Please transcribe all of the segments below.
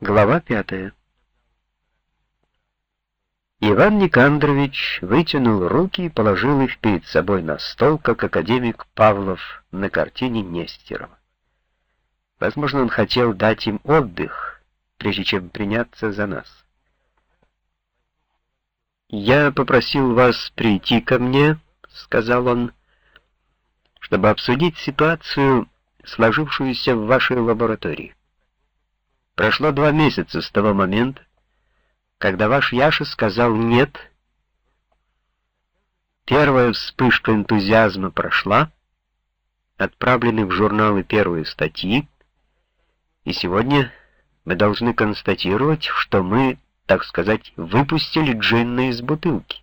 Глава пятая. Иван Никандрович вытянул руки и положил их перед собой на стол, как академик Павлов на картине Нестерова. Возможно, он хотел дать им отдых, прежде чем приняться за нас. «Я попросил вас прийти ко мне», — сказал он, — «чтобы обсудить ситуацию, сложившуюся в вашей лаборатории. Прошло два месяца с того момента, когда ваш Яша сказал «нет». Первая вспышка энтузиазма прошла, отправлены в журналы первые статьи, и сегодня мы должны констатировать, что мы, так сказать, выпустили джинна из бутылки.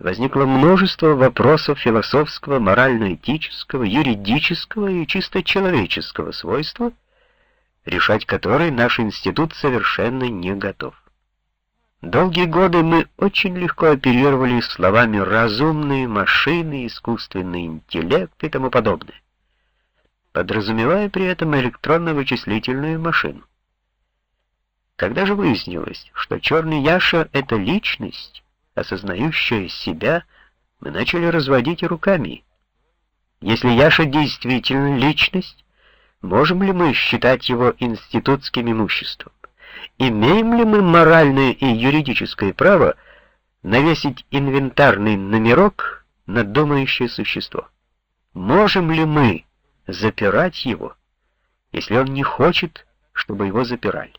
Возникло множество вопросов философского, морально-этического, юридического и чисто человеческого свойства — решать которые наш институт совершенно не готов. Долгие годы мы очень легко оперировали словами «разумные машины», «искусственный интеллект» и тому подобное, подразумевая при этом электронно-вычислительную машину. Когда же выяснилось, что черный Яша — это личность, осознающая себя, мы начали разводить руками. Если Яша действительно личность, Можем ли мы считать его институтским имуществом? Имеем ли мы моральное и юридическое право навесить инвентарный номерок на думающее существо? Можем ли мы запирать его, если он не хочет, чтобы его запирали?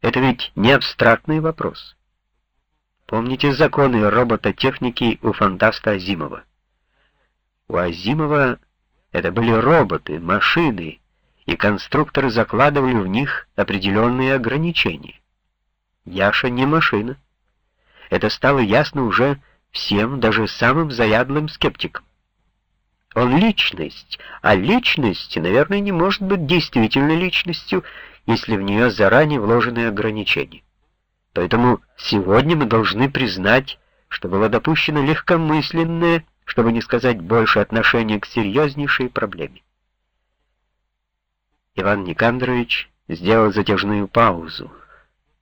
Это ведь не абстрактный вопрос. Помните законы робототехники у фантаста Азимова? У Азимова это были роботы, машины, и конструкторы закладывали в них определенные ограничения. Яша не машина. Это стало ясно уже всем, даже самым заядлым скептикам. Он личность, а личность, наверное, не может быть действительно личностью, если в нее заранее вложены ограничения. Поэтому сегодня мы должны признать, что было допущено легкомысленное чтобы не сказать больше отношения к серьезнейшей проблеме. Иван Никандрович сделал затяжную паузу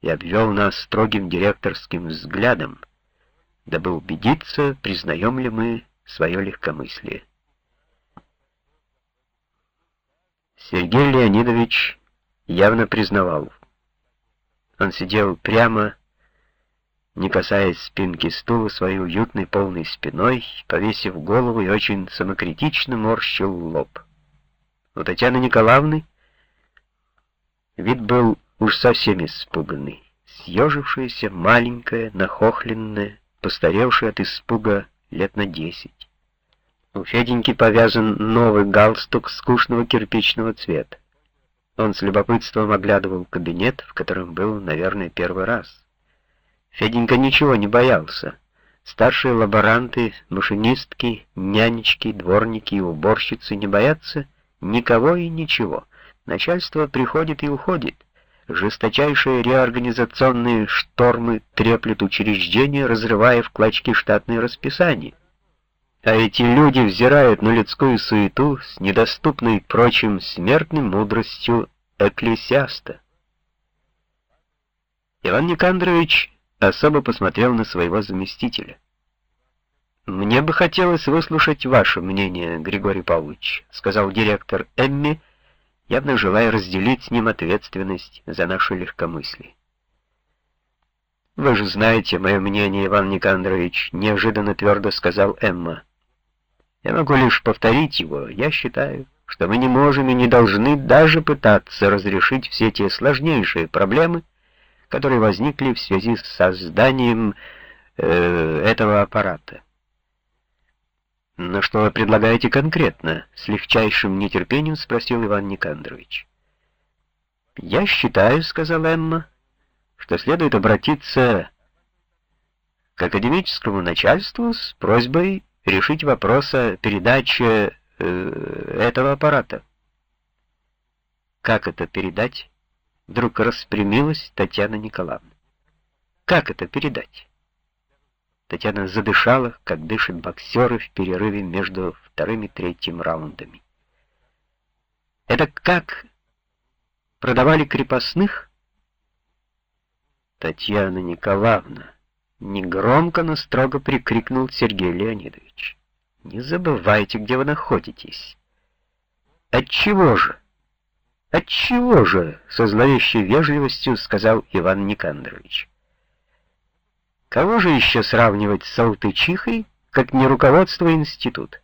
и обвел нас строгим директорским взглядом, дабы убедиться, признаем ли мы свое легкомыслие. Сергей Леонидович явно признавал. Он сидел прямо, не касаясь спинки стула своей уютной полной спиной, повесив голову и очень самокритично морщил лоб. У Татьяны Николаевны вид был уж совсем испуганный, съежившаяся, маленькая, нахохленная, постаревшая от испуга лет на десять. У Феденьки повязан новый галстук скучного кирпичного цвета. Он с любопытством оглядывал кабинет, в котором был, наверное, первый раз. Феденька ничего не боялся. Старшие лаборанты, машинистки, нянечки, дворники и уборщицы не боятся никого и ничего. Начальство приходит и уходит. Жесточайшие реорганизационные штормы треплют учреждения, разрывая в клочки штатные расписания. А эти люди взирают на людскую суету с недоступной прочим смертным мудростью экклесиаста. Иван Никандрович особо посмотрел на своего заместителя. «Мне бы хотелось выслушать ваше мнение, Григорий Павлович», — сказал директор Эмми, явно желая разделить с ним ответственность за наше легкомыслие. «Вы же знаете мое мнение, Иван Никандрович», — неожиданно твердо сказал Эмма. «Я могу лишь повторить его. Я считаю, что мы не можем и не должны даже пытаться разрешить все те сложнейшие проблемы, которые возникли в связи с созданием э, этого аппарата. «Но что вы предлагаете конкретно?» — с легчайшим нетерпением спросил Иван Никандрович. «Я считаю, — сказала Эмма, — что следует обратиться к академическому начальству с просьбой решить вопрос о передаче э, этого аппарата». «Как это передать?» Вдруг распрямилась Татьяна Николаевна. Как это передать? Татьяна задышала, как дышат боксеры в перерыве между вторым и третьим раундами. Это как продавали крепостных? Татьяна Николаевна, негромко, но строго прикрикнул Сергей Леонидович. Не забывайте, где вы находитесь. Отчего же? Отчего же? Со зловещей вежливостью сказал Иван Никандрович. Кого же еще сравнивать с Салтычихой, как не руководство института?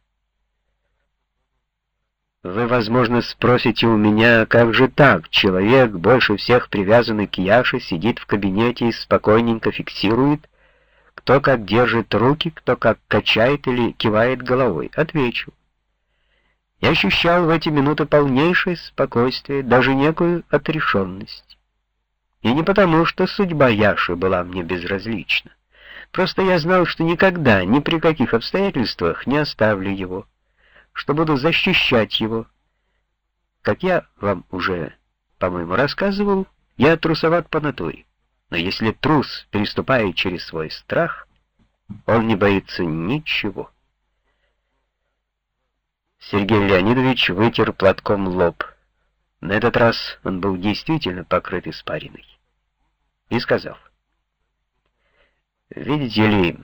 Вы, возможно, спросите у меня, как же так? Человек, больше всех привязанный к Яше, сидит в кабинете и спокойненько фиксирует, кто как держит руки, кто как качает или кивает головой. Отвечу. Я ощущал в эти минуты полнейшее спокойствие, даже некую отрешенность. И не потому, что судьба Яши была мне безразлична. Просто я знал, что никогда, ни при каких обстоятельствах не оставлю его что буду защищать его. Как я вам уже, по-моему, рассказывал, я трусоват по натуре. Но если трус переступает через свой страх, он не боится ничего. Сергей Леонидович вытер платком лоб. На этот раз он был действительно покрыт испариной. И сказал: "Видите ли,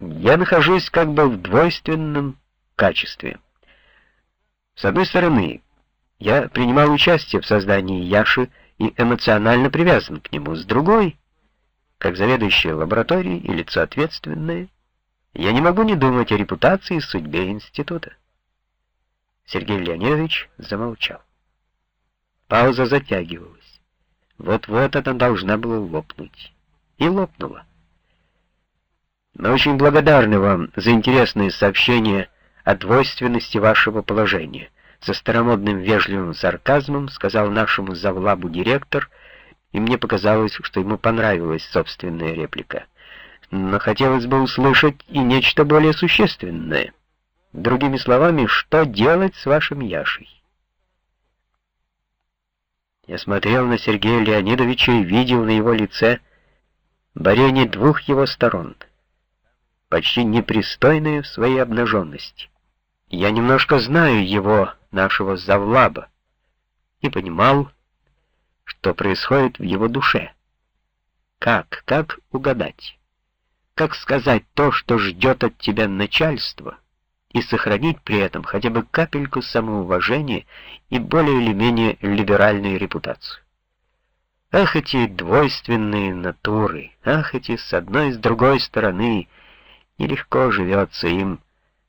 я нахожусь как бы в двойственном качестве. С одной стороны, я принимал участие в создании Яши и эмоционально привязан к нему. С другой, как заведующий лабораторией и лицо ответственное, я не могу не думать о репутации и судьбе института. Сергей Леонидович замолчал. Пауза затягивалась. Вот-вот она должна была лопнуть. И лопнула. Мы очень благодарны вам за интересные сообщения о двойственности вашего положения. Со старомодным вежливым сарказмом сказал нашему завлабу директор, и мне показалось, что ему понравилась собственная реплика. Но хотелось бы услышать и нечто более существенное. Другими словами, что делать с вашим Яшей? Я смотрел на Сергея Леонидовича и видел на его лице борение двух его сторон, почти непристойное в своей обнаженности. Я немножко знаю его, нашего завлаба, и понимал, что происходит в его душе. Как, как угадать? Как сказать то, что ждет от тебя начальство, и сохранить при этом хотя бы капельку самоуважения и более или менее либеральную репутацию? Ах, эти двойственные натуры, ах, эти с одной и с другой стороны, нелегко живется им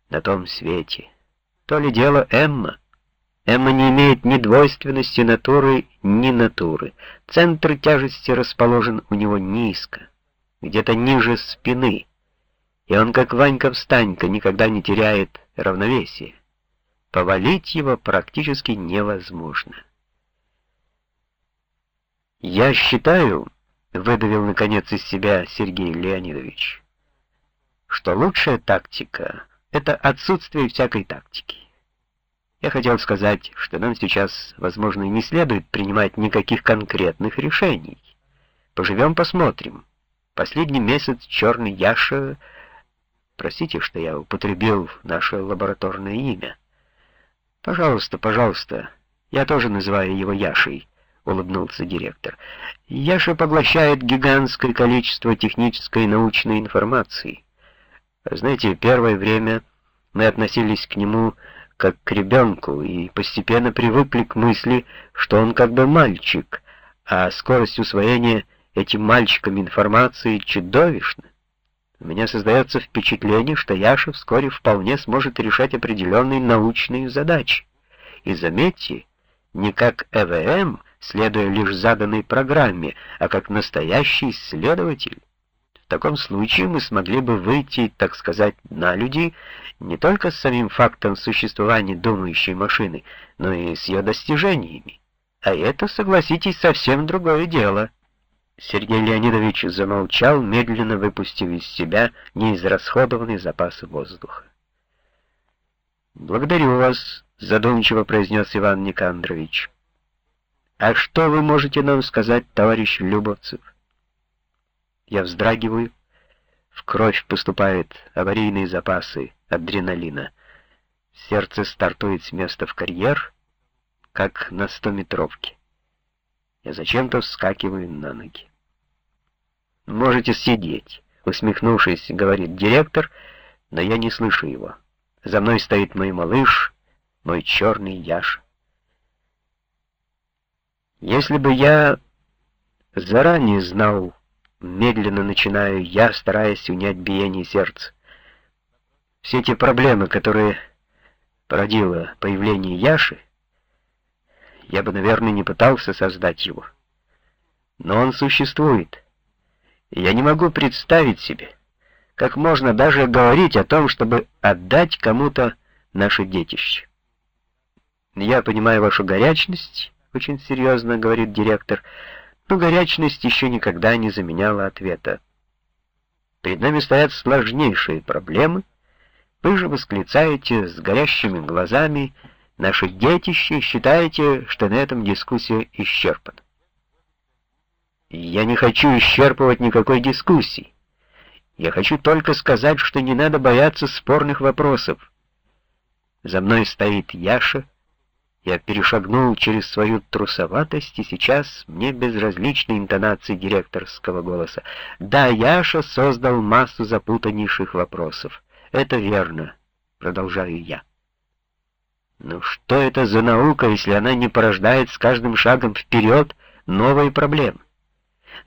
на том свете. То ли дело Эмма. Эмма не имеет ни двойственности натуры, ни натуры. Центр тяжести расположен у него низко, где-то ниже спины, и он, как Ванька-встанька, никогда не теряет равновесие. Повалить его практически невозможно. «Я считаю», — выдавил наконец из себя Сергей Леонидович, «что лучшая тактика — это отсутствие всякой тактики. Я хотел сказать, что нам сейчас, возможно, не следует принимать никаких конкретных решений. Поживем, посмотрим. Последний месяц черный Яша... Простите, что я употребил наше лабораторное имя. Пожалуйста, пожалуйста, я тоже называю его Яшей, улыбнулся директор. Яша поглощает гигантское количество технической и научной информации. Знаете, первое время мы относились к нему как к ребенку, и постепенно привыкли к мысли, что он как бы мальчик, а скорость усвоения этим мальчиком информации чудовищна. У меня создается впечатление, что Яша вскоре вполне сможет решать определенные научные задачи. И заметьте, не как ЭВМ, следуя лишь заданной программе, а как настоящий исследователь. В таком случае мы смогли бы выйти, так сказать, на людей не только с самим фактом существования думающей машины, но и с ее достижениями. А это, согласитесь, совсем другое дело. Сергей Леонидович замолчал, медленно выпустив из себя неизрасходованный запас воздуха. «Благодарю вас», — задумчиво произнес Иван Никандрович. «А что вы можете нам сказать, товарищ Любовцев?» Я вздрагиваю, в кровь поступают аварийные запасы адреналина. Сердце стартует с места в карьер, как на стометровке. Я зачем-то вскакиваю на ноги. «Можете сидеть», — усмехнувшись, говорит директор, но я не слышу его. За мной стоит мой малыш, мой черный Яш. Если бы я заранее знал, медленно начинаю я, стараясь унять биение сердца, все эти проблемы, которые породило появление Яши, я бы, наверное, не пытался создать его. Но он существует. И я не могу представить себе, как можно даже говорить о том, чтобы отдать кому-то наше детище. Я понимаю вашу горячность, очень серьезно говорит директор, но горячность еще никогда не заменяла ответа. Перед нами стоят сложнейшие проблемы. Вы же восклицаете с горящими глазами наше детище, считаете, что на этом дискуссия исчерпана. Я не хочу исчерпывать никакой дискуссии. Я хочу только сказать, что не надо бояться спорных вопросов. За мной стоит Яша. Я перешагнул через свою трусоватость, и сейчас мне безразличны интонации директорского голоса. Да, Яша создал массу запутаннейших вопросов. Это верно, продолжаю я. Но что это за наука, если она не порождает с каждым шагом вперед новые проблемы?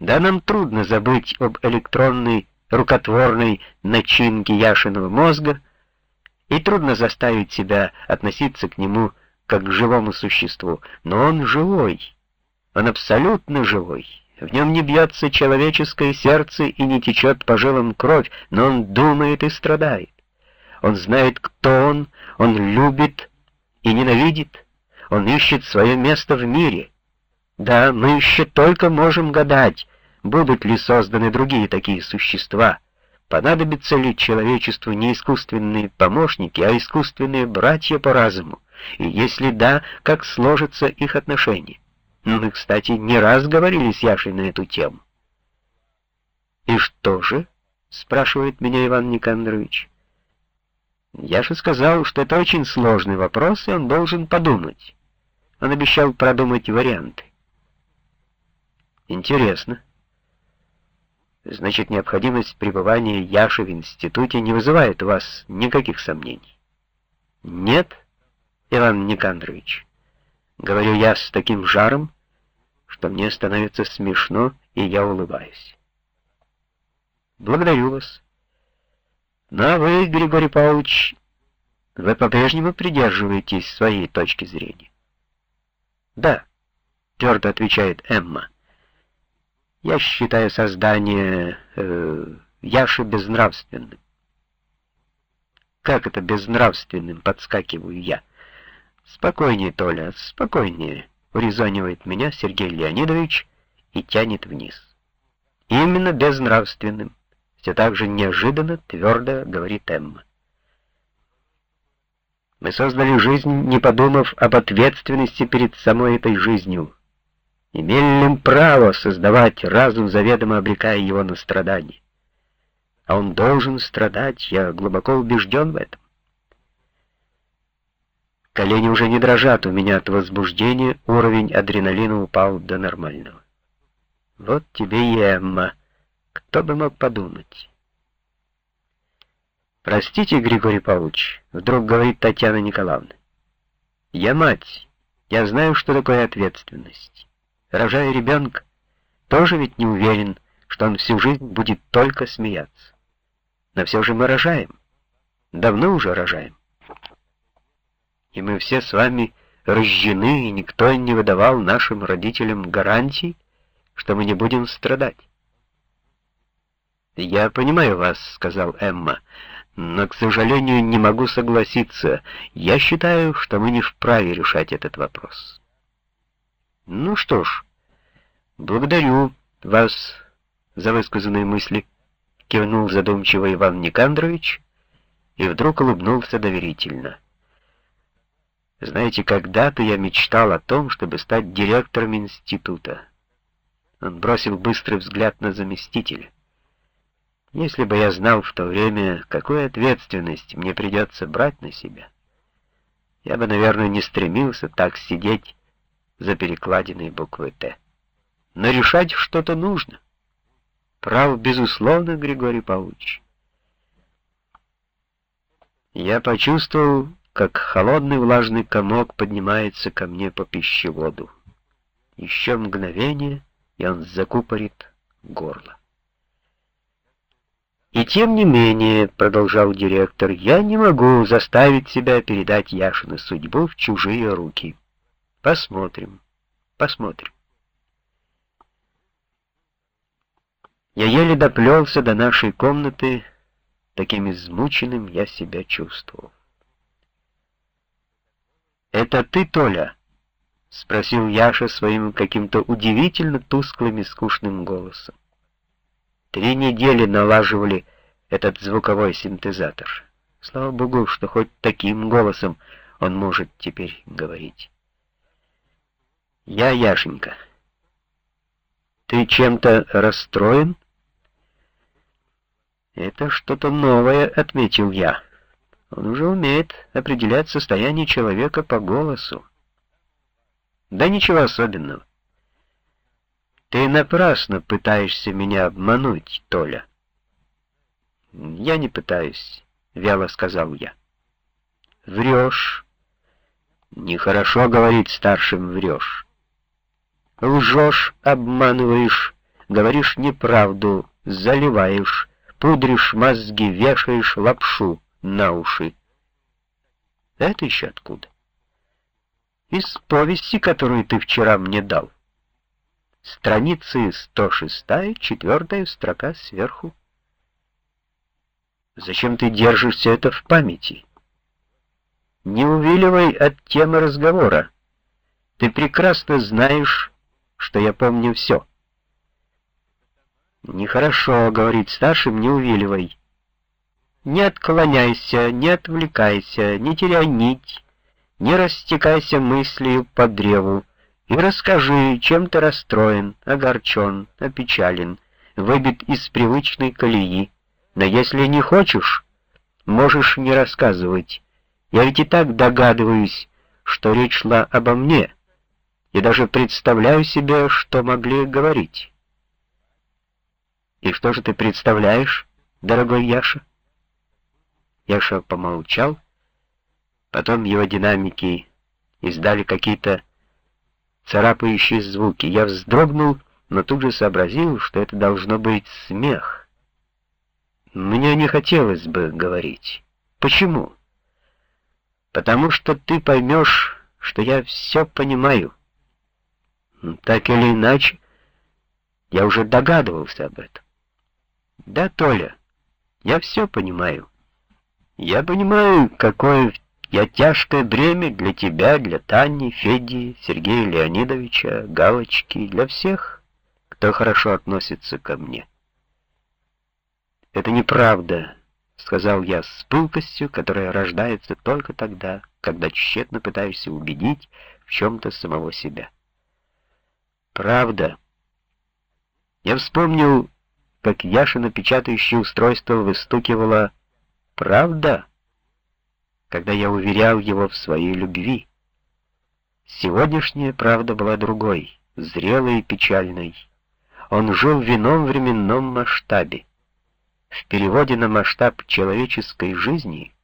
Да, нам трудно забыть об электронной рукотворной начинке Яшиного мозга, и трудно заставить себя относиться к нему как к живому существу, но он живой, он абсолютно живой. В нем не бьется человеческое сердце и не течет по жилам кровь, но он думает и страдает. Он знает, кто он, он любит и ненавидит, он ищет свое место в мире. Да, мы еще только можем гадать, будут ли созданы другие такие существа, понадобятся ли человечеству не искусственные помощники, а искусственные братья по разуму, и если да, как сложатся их отношения. Мы, кстати, не раз говорили с Яшей на эту тему. «И что же?» — спрашивает меня Иван Никандрович. Яша сказал, что это очень сложный вопрос, и он должен подумать. Он обещал продумать варианты. Интересно. Значит, необходимость пребывания Яши в институте не вызывает у вас никаких сомнений? Нет, Иван Никандрович. Говорю я с таким жаром, что мне становится смешно, и я улыбаюсь. Благодарю вас. Ну, а вы, Григорий Павлович, вы по-прежнему придерживаетесь своей точки зрения. Да, твердо отвечает Эмма. Я считаю создание э, Яши безнравственным. Как это безнравственным, подскакиваю я. Спокойнее, Толя, спокойнее, урезонивает меня Сергей Леонидович и тянет вниз. Именно безнравственным все так же неожиданно твердо говорит Эмма. Мы создали жизнь, не подумав об ответственности перед самой этой жизнью. Имели ли право создавать разум, заведомо обрекая его на страдания? А он должен страдать, я глубоко убежден в этом. Колени уже не дрожат у меня от возбуждения, уровень адреналина упал до нормального. Вот тебе и Эмма. Кто бы мог подумать? «Простите, Григорий Павлович», — вдруг говорит Татьяна Николаевна. «Я мать, я знаю, что такое ответственность. Рожая ребенка, тоже ведь не уверен, что он всю жизнь будет только смеяться. Но все же мы рожаем. Давно уже рожаем. И мы все с вами рождены, и никто не выдавал нашим родителям гарантий, что мы не будем страдать. «Я понимаю вас», — сказал Эмма, — «но, к сожалению, не могу согласиться. Я считаю, что мы не вправе решать этот вопрос». «Ну что ж, благодарю вас за высказанные мысли», — кивнул задумчиво Иван Никандрович и вдруг улыбнулся доверительно. «Знаете, когда-то я мечтал о том, чтобы стать директором института». Он бросил быстрый взгляд на заместителя. Если бы я знал в то время, какую ответственность мне придется брать на себя, я бы, наверное, не стремился так сидеть за перекладиной буквы «Т». но решать что-то нужно. Прав, безусловно, Григорий Павлович. Я почувствовал, как холодный влажный комок поднимается ко мне по пищеводу. Еще мгновение, и он закупорит горло. «И тем не менее, — продолжал директор, — я не могу заставить себя передать Яшину судьбу в чужие руки. Посмотрим, посмотрим». Я еле доплелся до нашей комнаты, таким измученным я себя чувствовал. «Это ты, Толя?» — спросил Яша своим каким-то удивительно тусклым и скучным голосом. Три недели налаживали этот звуковой синтезатор. Слава богу, что хоть таким голосом он может теперь говорить. Я Яшенька. Ты чем-то расстроен? Это что-то новое, отметил я. Он уже умеет определять состояние человека по голосу. Да ничего особенного. Ты напрасно пытаешься меня обмануть, Толя. Я не пытаюсь, вяло сказал я. Врешь. Нехорошо говорить старшим врешь. Лжешь, обманываешь, говоришь неправду, заливаешь, пудришь мозги, вешаешь лапшу на уши. Это еще откуда? Из повести, которую ты вчера мне дал. Страницы 106, четвертая строка сверху. Зачем ты держишь все это в памяти? Не увиливай от темы разговора. Ты прекрасно знаешь, что я помню все. Нехорошо, говорит старшим, не увиливай. Не отклоняйся, не отвлекайся, не теряй нить, не растекайся мыслью по древу, и расскажи, чем ты расстроен, огорчен, опечален, выбит из привычной колеи. Но если не хочешь, можешь не рассказывать. Я ведь и так догадываюсь, что речь шла обо мне, и даже представляю себе, что могли говорить. И что же ты представляешь, дорогой Яша? Яша помолчал, потом его динамики издали какие-то царапающие звуки. Я вздрогнул, но тут же сообразил, что это должно быть смех. Мне не хотелось бы говорить. Почему? Потому что ты поймешь, что я все понимаю. Так или иначе, я уже догадывался об этом. Да, Толя, я все понимаю. Я понимаю, какое я тяжкое бремя для тебя, для Тани, Феди, Сергея Леонидовича, Галочки, для всех, кто хорошо относится ко мне. Это неправда, сказал я с пылкостью, которая рождается только тогда, когда тщетно пытаешься убедить в чем-то самого себя. Правда. Я вспомнил, как Яшина печатающее устройство выстукивало «Правда?» когда я уверял его в своей любви. Сегодняшняя правда была другой, зрелой и печальной. Он жил в ином временном масштабе. В переводе на масштаб человеческой жизни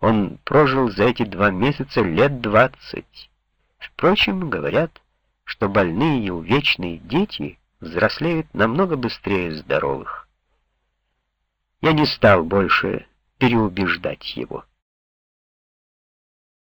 он прожил за эти два месяца лет двадцать. Впрочем, говорят, что больные и увечные дети взрослеют намного быстрее здоровых. Я не стал больше переубеждать его.